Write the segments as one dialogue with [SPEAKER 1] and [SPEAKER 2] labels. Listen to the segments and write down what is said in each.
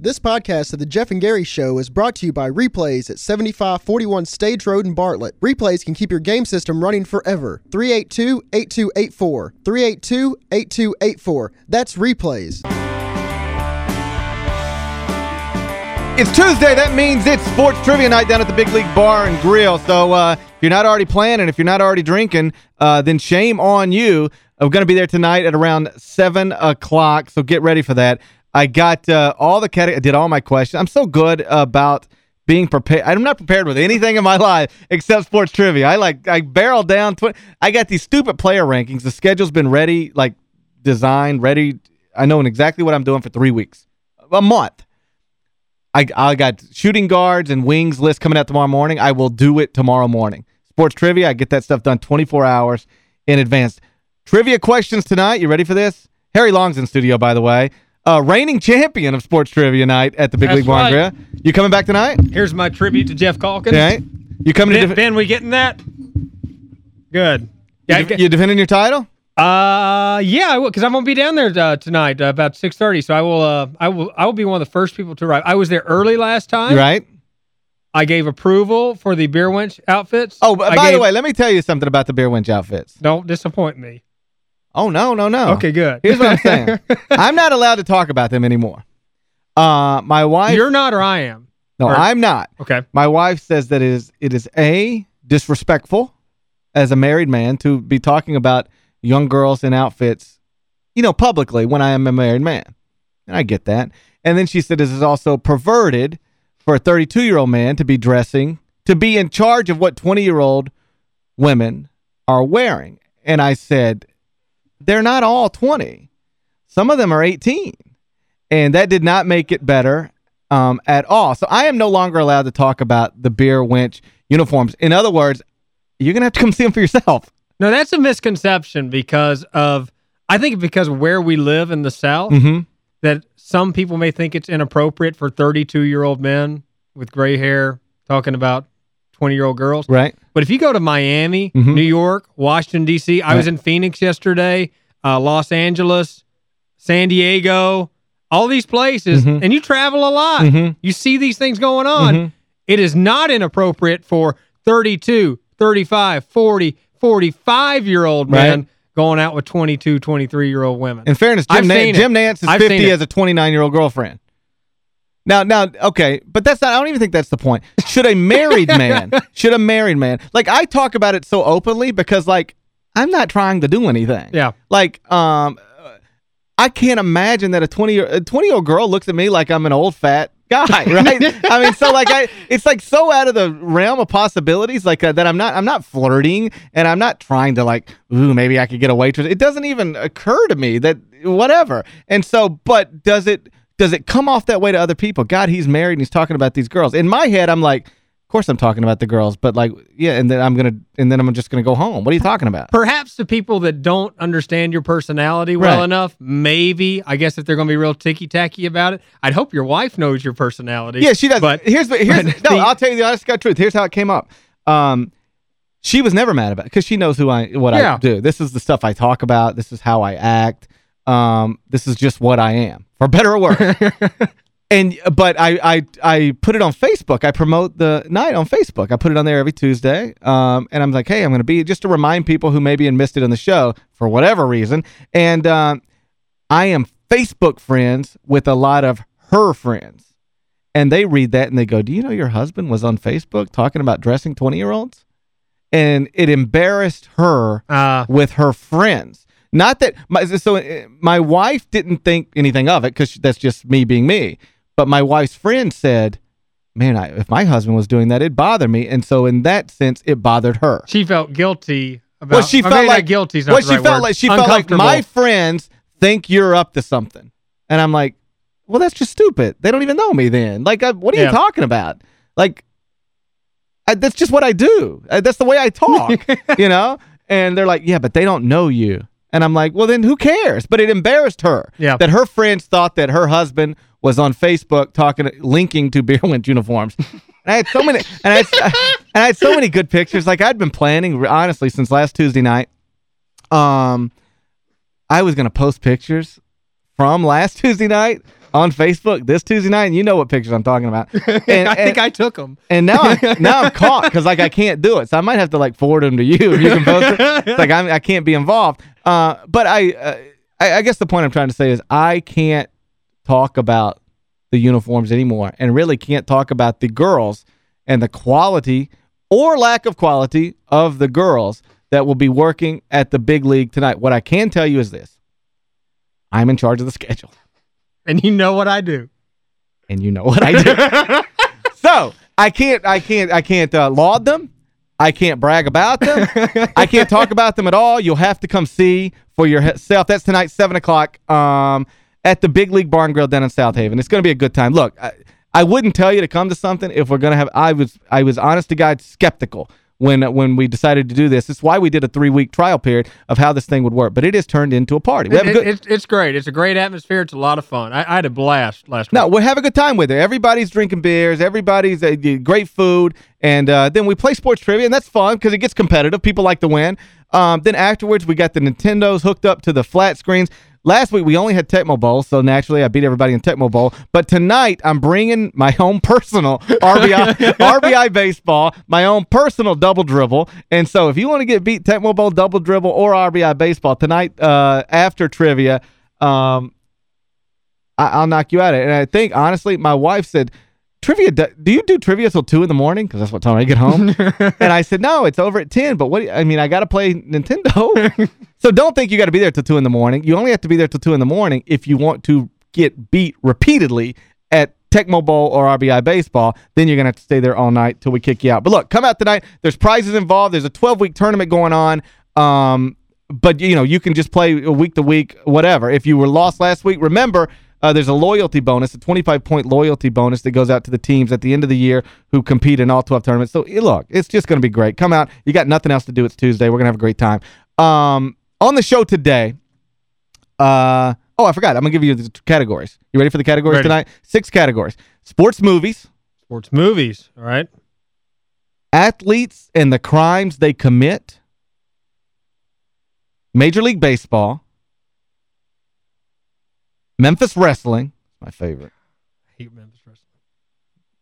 [SPEAKER 1] This podcast of the Geoff and Gary Show is brought to you by Replays at 7541 Stage Road in Bartlett. Replays can keep your game system running forever. 382-8284. 382-8284. That's Replays.
[SPEAKER 2] It's Tuesday. That means it's sports trivia night down at the Big League Bar and Grill. So uh, if you're not already planning, if you're not already drinking, uh, then shame on you. I'm going to be there tonight at around 7 o'clock, so get ready for that. I got uh, all the I did all my questions. I'm so good about being prepared. I'm not prepared with anything in my life except sports trivia. I like I barreled down. I got these stupid player rankings. The schedule's been ready, like designed, ready. I know exactly what I'm doing for three weeks, a month. I I got shooting guards and wings list coming out tomorrow morning. I will do it tomorrow morning. Sports trivia, I get that stuff done 24 hours in advance. Trivia questions tonight. You ready for this? Harry Long's in studio, by the way uh, reigning champion of sports trivia night at the Big
[SPEAKER 3] That's
[SPEAKER 2] League Bar right. You coming back tonight?
[SPEAKER 3] Here's my tribute to Geoff Calkins.
[SPEAKER 2] Okay. You coming
[SPEAKER 3] ben,
[SPEAKER 2] to
[SPEAKER 3] Ben, we getting that? Good.
[SPEAKER 2] Yeah, you, you defending your title?
[SPEAKER 3] Uh, yeah, I will, because I'm gonna be down there uh, tonight uh, about 6:30. So I will, uh, I will, I will be one of the first people to arrive. I was there early last time.
[SPEAKER 2] Right.
[SPEAKER 3] I gave approval for the beer wench outfits.
[SPEAKER 2] Oh, by gave, the way, let me tell you something about the beer wench outfits.
[SPEAKER 3] Don't disappoint me.
[SPEAKER 2] Oh, no, no, no.
[SPEAKER 3] Okay, good.
[SPEAKER 2] Here's what I'm saying. I'm not allowed to talk about them anymore. Uh, my wife...
[SPEAKER 3] You're not or I am?
[SPEAKER 2] No,
[SPEAKER 3] or,
[SPEAKER 2] I'm not.
[SPEAKER 3] Okay.
[SPEAKER 2] My wife says that it is, it is A, disrespectful as a married man to be talking about young girls in outfits, you know, publicly when I am a married man. And I get that. And then she said this is also perverted for a 32-year-old man to be dressing, to be in charge of what 20-year-old women are wearing. And I said, they're not all 20. Some of them are 18. And that did not make it better um, at all. So I am no longer allowed to talk about the beer winch uniforms. In other words, you're going to have to come see them for yourself.
[SPEAKER 3] No, that's a misconception because of, I think because where we live in the South,
[SPEAKER 2] mm -hmm.
[SPEAKER 3] that some people may think it's inappropriate for 32-year-old men with gray hair talking about 20-year-old girls.
[SPEAKER 2] Right.
[SPEAKER 3] But if you go to Miami, mm -hmm. New York, Washington, D.C., I was in Phoenix yesterday, uh, Los Angeles, San Diego, all these places, mm -hmm. and you travel a lot.
[SPEAKER 2] Mm -hmm.
[SPEAKER 3] You see these things going on.
[SPEAKER 2] Mm-hmm.
[SPEAKER 3] It is not inappropriate for 32, 35, 40, 45-year-old right. men going out with 22, 23-year-old women.
[SPEAKER 2] In fairness, Jim, Na Jim Nantz is I've 50 as a 29-year-old girlfriend. Now, now, okay, but that's not, I don't even think that's the point. Should a married man, should a married man, like I talk about it so openly because like, I'm not trying to do anything.
[SPEAKER 3] Yeah.
[SPEAKER 2] Like, um, I can't imagine that a 20 year, a 20 year old girl looks at me like I'm an old fat guy, right? I mean, so like I, it's like so out of the realm of possibilities, like uh, that I'm not, I'm not flirting and I'm not trying to like, ooh, maybe I could get a waitress. It doesn't even occur to me that whatever. And so, but does it, does it come off that way to other people? God, he's married and he's talking about these girls. In my head, I'm like, of course I'm talking about the girls, but like, yeah, and then I'm going to, and then I'm just going to go home. What are you talking about?
[SPEAKER 3] Perhaps the people that don't understand your personality well right. enough, maybe, I guess if they're going to be real ticky-tacky about it, I'd hope your wife knows your personality.
[SPEAKER 2] Yeah, she does.
[SPEAKER 3] But
[SPEAKER 2] here's, here's but no, the, I'll tell you the honest God truth. Here's how it came up. Um, she was never mad about it because she knows who I, what yeah. I do. This is the stuff I talk about. This is how I act. Um, this is just what I am, for better or worse. and but I, I I put it on Facebook. I promote the night on Facebook. I put it on there every Tuesday. Um, and I'm like, hey, I'm going to be just to remind people who maybe missed it on the show for whatever reason. And um, I am Facebook friends with a lot of her friends. And they read that and they go, do you know your husband was on Facebook talking about dressing 20-year-olds? And it embarrassed her uh. with her friends. Not that my so uh, my wife didn't think anything of it because that's just me being me. But my wife's friend said, "Man, I, if my husband was doing that, it'd bother me." And so in that sense, it bothered her.
[SPEAKER 3] She felt guilty about.
[SPEAKER 2] Well, she felt like
[SPEAKER 3] guilty.
[SPEAKER 2] Well, she right felt word. like she felt like my friends think you're up to something, and I'm like, well, that's just stupid. They don't even know me then. Like, I, what are yeah. you talking about? Like, I, that's just what I do. I, that's the way I talk, you know? And they're like, yeah, but they don't know you. And I'm like, well, then who cares? But it embarrassed her
[SPEAKER 3] yeah.
[SPEAKER 2] that her friends thought that her husband was on Facebook talking, linking to beer winch uniforms. and I had so many, and I, had, and I had so many good pictures. Like I'd been planning, honestly, since last Tuesday night. Um, I was going to post pictures from last Tuesday night on Facebook this Tuesday night, and you know what pictures I'm talking about. And,
[SPEAKER 3] I think I took them.
[SPEAKER 2] And now I'm, now I'm caught because like I can't do it. So I might have to like forward them to you. You can post it. It's like I'm, I can not be involved. Uh, but I, uh, I, I guess the point I'm trying to say is I can't talk about the uniforms anymore and really can't talk about the girls and the quality or lack of quality of the girls that will be working at the big league tonight. What I can tell you is this. I'm in charge of the schedule.
[SPEAKER 3] And you know what I do.
[SPEAKER 2] And you know what I do. so, I can't I can't I can't uh, laud them. I can't brag about them. I can't talk about them at all. You'll have to come see for yourself. That's tonight, 7 o'clock um, at the Big League Barn Grill down in South Haven. It's going to be a good time. Look, I, I wouldn't tell you to come to something if we're going to have – I was I was honest to God skeptical when when we decided to do this. It's why we did a three-week trial period of how this thing would work. But it has turned into a party.
[SPEAKER 3] It, a good, it's, it's great. It's a great atmosphere. It's a lot of fun. I, I had a blast last
[SPEAKER 2] no, week. No, we have a good time with it. Everybody's drinking beers. Everybody's uh, great food. And uh, then we play sports trivia, and that's fun because it gets competitive. People like to win. Um, then afterwards, we got the Nintendos hooked up to the flat screens. Last week, we only had Tecmo Bowl, so naturally I beat everybody in Tecmo Bowl. But tonight, I'm bringing my own personal RBI RBI baseball, my own personal double dribble. And so if you want to get beat Tecmo Bowl, double dribble, or RBI baseball, tonight uh, after trivia, um, I will knock you out. Of it. And I think, honestly, my wife said – trivia, do you do trivia till 2 in the morning? Because that's what time I get home. and I said, no, it's over at 10. But what? I mean, I got to play Nintendo. so don't think you got to be there till 2 in the morning. You only have to be there till 2 in the morning if you want to get beat repeatedly at Tecmo Bowl or RBI Baseball, then you're going to have to stay there all night till we kick you out. But look, come out tonight. There's prizes involved. There's a 12-week tournament going on. Um, but, you know, you can just play week to week, whatever. If you were lost last week, remember – uh, there's a loyalty bonus, a 25-point loyalty bonus that goes out to the teams at the end of the year who compete in all 12 tournaments. So, look, it's just going to be great. Come out. You got nothing else to do. It's Tuesday. We're going to have a great time. Um, on the show today, uh, oh, I forgot. I'm going to give you the categories. You ready for the categories ready. tonight? Six categories. Sports movies.
[SPEAKER 3] Sports movies, all right.
[SPEAKER 2] Athletes and the crimes they commit. Major League Baseball. Memphis Wrestling, my favorite.
[SPEAKER 3] I hate Memphis Wrestling.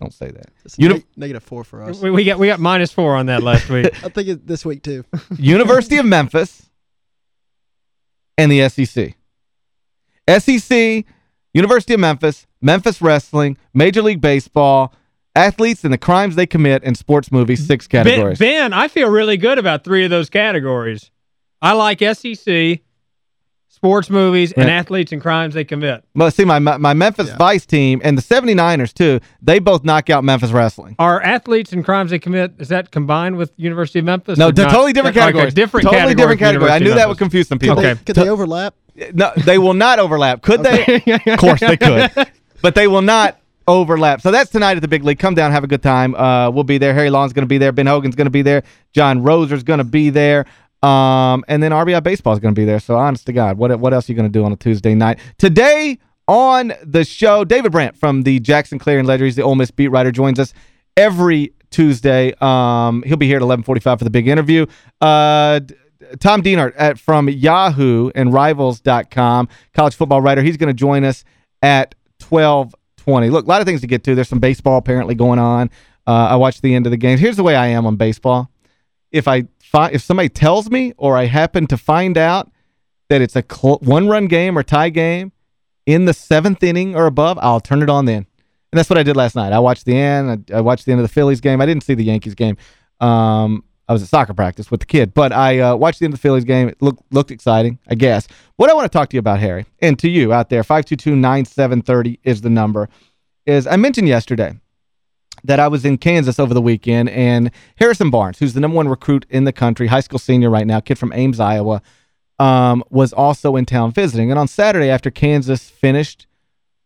[SPEAKER 2] Don't say that.
[SPEAKER 1] Uni negative four for us.
[SPEAKER 3] We, we, got we got minus four on that last week.
[SPEAKER 1] I think it, this week too.
[SPEAKER 2] University of Memphis and the SEC. SEC, University of Memphis, Memphis Wrestling, Major League Baseball, athletes and the crimes they commit, and sports movies, six categories.
[SPEAKER 3] Ben, ben I feel really good about three of those categories. I like SEC sports movies, and athletes and crimes they commit.
[SPEAKER 2] Well, see, my my Memphis yeah. Vice team and the 79ers, too, they both knock out Memphis Wrestling.
[SPEAKER 3] Are athletes and crimes they commit, is that combined with University of Memphis?
[SPEAKER 2] No, totally different categories.
[SPEAKER 3] different
[SPEAKER 2] totally different category. I knew that would confuse some people.
[SPEAKER 1] Okay. Could they overlap?
[SPEAKER 2] No, they will not overlap. Could they? of course they could. But they will not overlap. So that's tonight at the Big League. Come down, have a good time. Uh, we'll be there. Harry Long's going to be there. Ben Hogan's going to be there. John Roser's going to be there. Um, and then RBI Baseball is going to be there. So honest to God, what what else are you going to do on a Tuesday night? Today on the show, David Brandt from the Jackson Clarion Ledger, he's the Ole Miss beat writer, joins us every Tuesday. Um, he'll be here at 1145 for the big interview. Uh, Tom Dienhart at, from Yahoo and Rivals.com, college football writer. He's going to join us at 1220. Look, a lot of things to get to. There's some baseball apparently going on. Uh, I watched the end of the game. Here's the way I am on baseball. If I if somebody tells me or I happen to find out that it's a one-run game or tie game in the seventh inning or above, I'll turn it on then. And that's what I did last night. I watched the end. I, I watched the end of the Phillies game. I didn't see the Yankees game. Um, I was at soccer practice with the kid. But I uh, watched the end of the Phillies game. It looked, looked exciting, I guess. What I want to talk to you about, Harry, and to you out there, 522-9730 is the number, is I mentioned yesterday that I was in Kansas over the weekend, and Harrison Barnes, who's the number one recruit in the country, high school senior right now, kid from Ames, Iowa, um, was also in town visiting. And on Saturday, after Kansas finished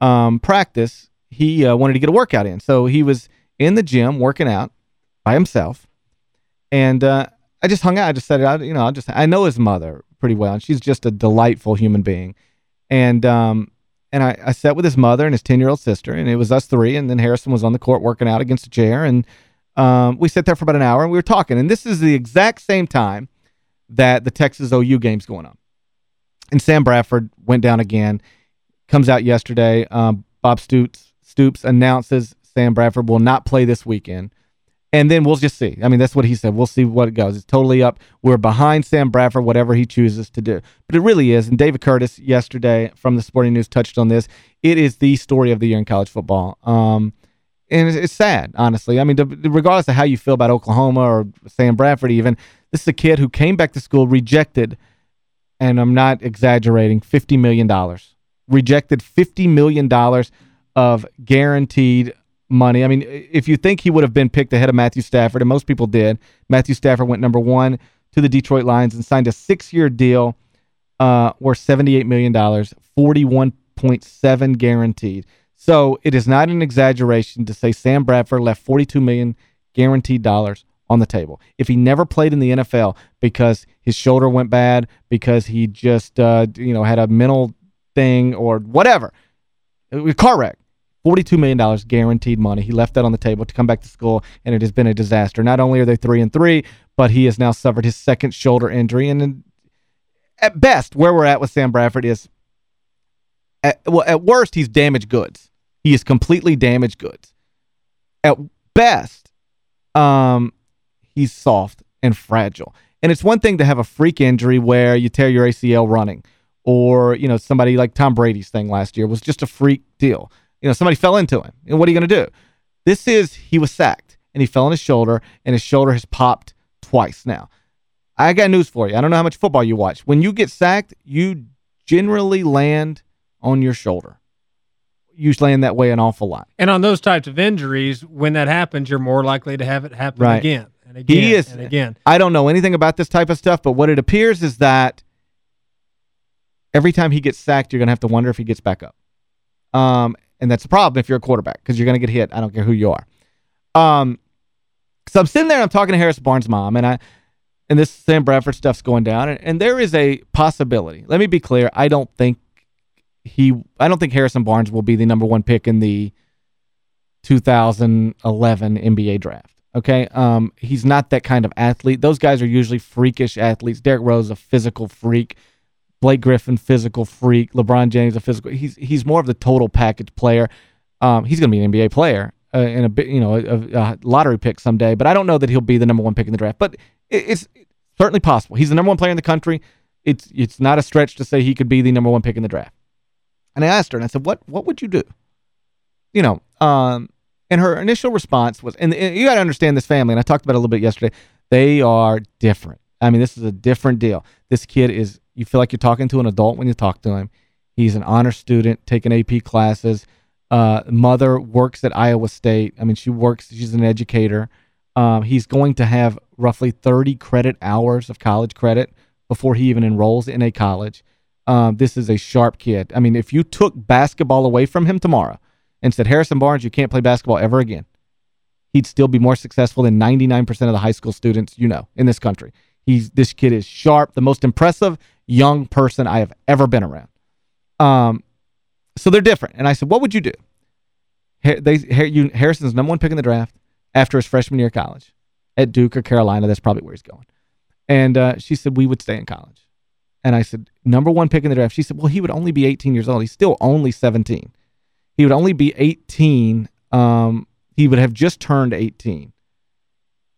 [SPEAKER 2] um, practice, he uh, wanted to get a workout in. So he was in the gym working out by himself, and uh, I just hung out. I just said, I, you know, I just I know his mother pretty well, and she's just a delightful human being. And um, and I, I sat with his mother and his 10-year-old sister, and it was us three, and then Harrison was on the court working out against a chair, and um, we sat there for about an hour, and we were talking. And this is the exact same time that the Texas OU game's going on. And Sam Bradford went down again. comes out yesterday. Um, Bob Stoops, Stoops announces Sam Bradford will not play this weekend. And then we'll just see. I mean, that's what he said. We'll see what it goes. It's totally up. We're behind Sam Bradford, whatever he chooses to do. But it really is. And David Curtis yesterday from the Sporting News touched on this. It is the story of the year in college football. Um, and it's, it's sad, honestly. I mean, regardless of how you feel about Oklahoma or Sam Bradford even, this is a kid who came back to school, rejected, and I'm not exaggerating, $50 million. Rejected $50 million of guaranteed money. I mean, if you think he would have been picked ahead of Matthew Stafford, and most people did, Matthew Stafford went number one to the Detroit Lions and signed a six-year deal uh, worth $78 million, 41.7 guaranteed. So it is not an exaggeration to say Sam Bradford left 42 million guaranteed dollars on the table. If he never played in the NFL because his shoulder went bad, because he just uh, you know had a mental thing or whatever, a car wreck, $42 million guaranteed money. He left that on the table to come back to school, and it has been a disaster. Not only are they 3 and three, but he has now suffered his second shoulder injury. And at best, where we're at with Sam Bradford is, at, well, at worst, he's damaged goods. He is completely damaged goods. At best, um, he's soft and fragile. And it's one thing to have a freak injury where you tear your ACL running or, you know, somebody like Tom Brady's thing last year was just a freak deal. You know, somebody fell into him. And what are you going to do? This is, he was sacked, and he fell on his shoulder, and his shoulder has popped twice now. I got news for you. I don't know how much football you watch. When you get sacked, you generally land on your shoulder. You land that way an awful lot.
[SPEAKER 3] And on those types of injuries, when that happens, you're more likely to have it happen right. again and again he is, and again.
[SPEAKER 2] I don't know anything about this type of stuff, but what it appears is that every time he gets sacked, you're going to have to wonder if he gets back up. Um, and that's a problem if you're a quarterback because you're going to get hit. I don't care who you are. Um, so I'm sitting there and I'm talking to Harris Barnes' mom, and I and this Sam Bradford stuff's going down, and, and there is a possibility. Let me be clear. I don't think he I don't think Harrison Barnes will be the number one pick in the 2011 NBA draft. Okay? Um, he's not that kind of athlete. Those guys are usually freakish athletes. Derrick Rose a physical freak. Blake Griffin, physical freak. LeBron James, a physical. He's he's more of the total package player. Um, he's going to be an NBA player uh, in a you know, a, a, lottery pick someday. But I don't know that he'll be the number one pick in the draft. But it, it's certainly possible. He's the number one player in the country. It's it's not a stretch to say he could be the number one pick in the draft. And I asked her, and I said, "What what would you do?" You know, um, and her initial response was, and, and you got to understand this family, and I talked about it a little bit yesterday. They are different. I mean, this is a different deal. This kid is you feel like you're talking to an adult when you talk to him. He's an honor student, taking AP classes. Uh, mother works at Iowa State. I mean, she works, she's an educator. Um, he's going to have roughly 30 credit hours of college credit before he even enrolls in a college. Um, this is a sharp kid. I mean, if you took basketball away from him tomorrow and said, Harrison Barnes, you can't play basketball ever again, he'd still be more successful than 99% of the high school students you know in this country. He's This kid is sharp, the most impressive young person I have ever been around. Um, so they're different. And I said, what would you do? They, Harrison's number one pick in the draft after his freshman year of college at Duke or Carolina. That's probably where he's going. And uh, she said, we would stay in college. And I said, number one pick in the draft. She said, well, he would only be 18 years old. He's still only 17. He would only be 18. Um, he would have just turned 18.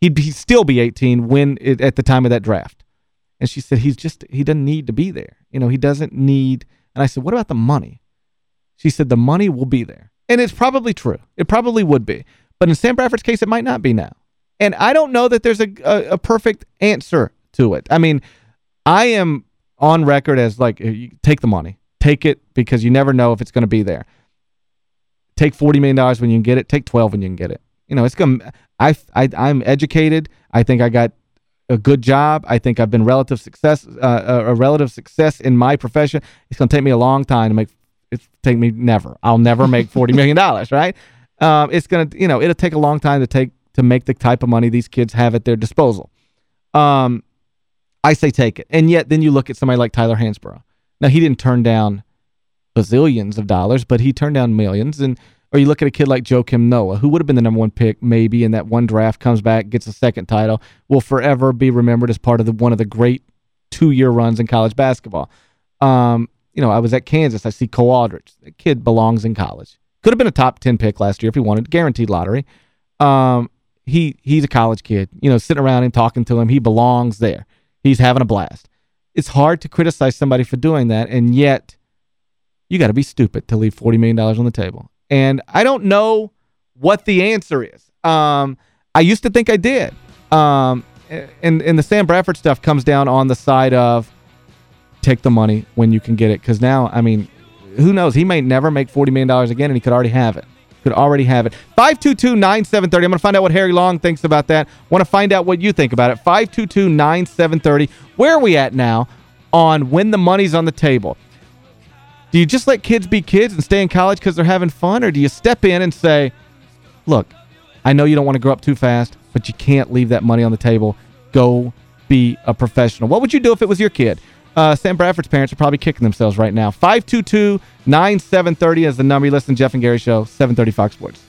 [SPEAKER 2] He'd, he'd still be 18 when it, at the time of that draft. And she said, he's just, he doesn't need to be there. You know, he doesn't need, and I said, what about the money? She said, the money will be there. And it's probably true. It probably would be. But in Sam Bradford's case, it might not be now. And I don't know that there's a, a, a perfect answer to it. I mean, I am on record as like, take the money. Take it because you never know if it's going to be there. Take $40 million when you can get it. Take 12 when you can get it. You know, it's going I, I, I'm educated. I think I got a good job. I think I've been relative success, uh, a relative success in my profession. It's going to take me a long time to make, it's take me never. I'll never make $40 million, right? Um, it's going to, you know, it'll take a long time to take, to make the type of money these kids have at their disposal. Um, I say take it. And yet then you look at somebody like Tyler Hansbrough. Now, he didn't turn down bazillions of dollars, but he turned down millions. And or you look at a kid like Joakim Noah, who would have been the number one pick maybe in that one draft, comes back, gets a second title, will forever be remembered as part of the one of the great two-year runs in college basketball. Um, you know, I was at Kansas. I see Cole Aldrich. That kid belongs in college. Could have been a top 10 pick last year if he wanted. Guaranteed lottery. Um, he He's a college kid. You know, sitting around him, talking to him. He belongs there. He's having a blast. It's hard to criticize somebody for doing that, and yet you got to be stupid to leave $40 million on the table. And I don't know what the answer is. Um, I used to think I did. Um, and, and the Sam Bradford stuff comes down on the side of take the money when you can get it. Because now, I mean, who knows? He may never make $40 million again, and he could already have it. Could already have it. 522-9730. I'm going to find out what Harry Long thinks about that. Want to find out what you think about it. 522-9730. Where are we at now on when the money's on the table? Do you just let kids be kids and stay in college because they're having fun? Or do you step in and say, look, I know you don't want to grow up too fast, but you can't leave that money on the table. Go be a professional. What would you do if it was your kid? Uh, Sam Bradford's parents are probably kicking themselves right now. 522-9730 is the number. You listen Geoff and Gary Show, 730 Fox Sports.